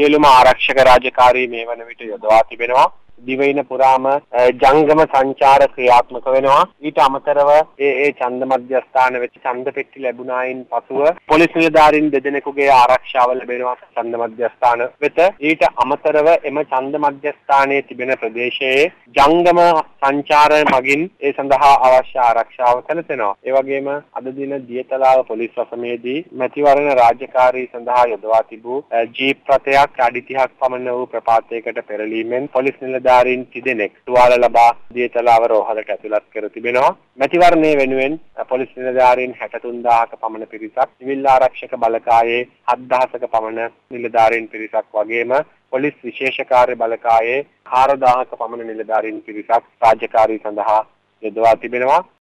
සියලුම ආරක්ෂක රාජකාරී මේ වන විට යොදවා තිබෙනවා. දිවයින පුරාම ජංගම සංචාර ක්‍රියාත්මක වෙනවා ඊට අමතරව ඒ ඒ ඡන්ද මධ්‍යස්ථාන වෙච්ච ඡන්ද පෙට්ටි ලැබුණායින් පසුව පොලිස් නිලධාරීන් දෙදෙනෙකුගේ ආරක්ෂාව ලැබෙනවා ඡන්ද මධ්‍යස්ථාන වෙත ඊට අමතරව එම ඡන්ද මධ්‍යස්ථානයේ තිබෙන ප්‍රදේශයේ ජංගම සංචාර මගින් ඒ සඳහා අවශ්‍ය ආරක්ෂාව සැලසෙනවා ඒ වගේම අද දින දියතලාව පොලිස් වසමේදී මැතිවරණ රාජකාරී සඳහා යොදවා තිබූ ජීප් රථයක් අඩි 30ක් පමණ වූ ප්‍රපාතයකට පෙරලීමෙන් පොලිස් නිලධාරීන් නිලධාරීන් තිදෙනෙක් තුවාල ලබා දියතලාව රෝහලට ඇතුළත් කර තිබෙනවා. මැතිවරණය වෙනුවෙන් පොලිස් නිලධාරීන් 63000ක පමණ පිරිසක්, සිවිල් ආරක්ෂක බලකායේ 7000ක පමණ නිලධාරීන් පිරිසක් වගේම පොලිස් විශේෂ කාර්ය බලකායේ 4000ක පමණ නිලධාරීන් පිරිසක් රාජකාරී සඳහා යොදවා තිබෙනවා.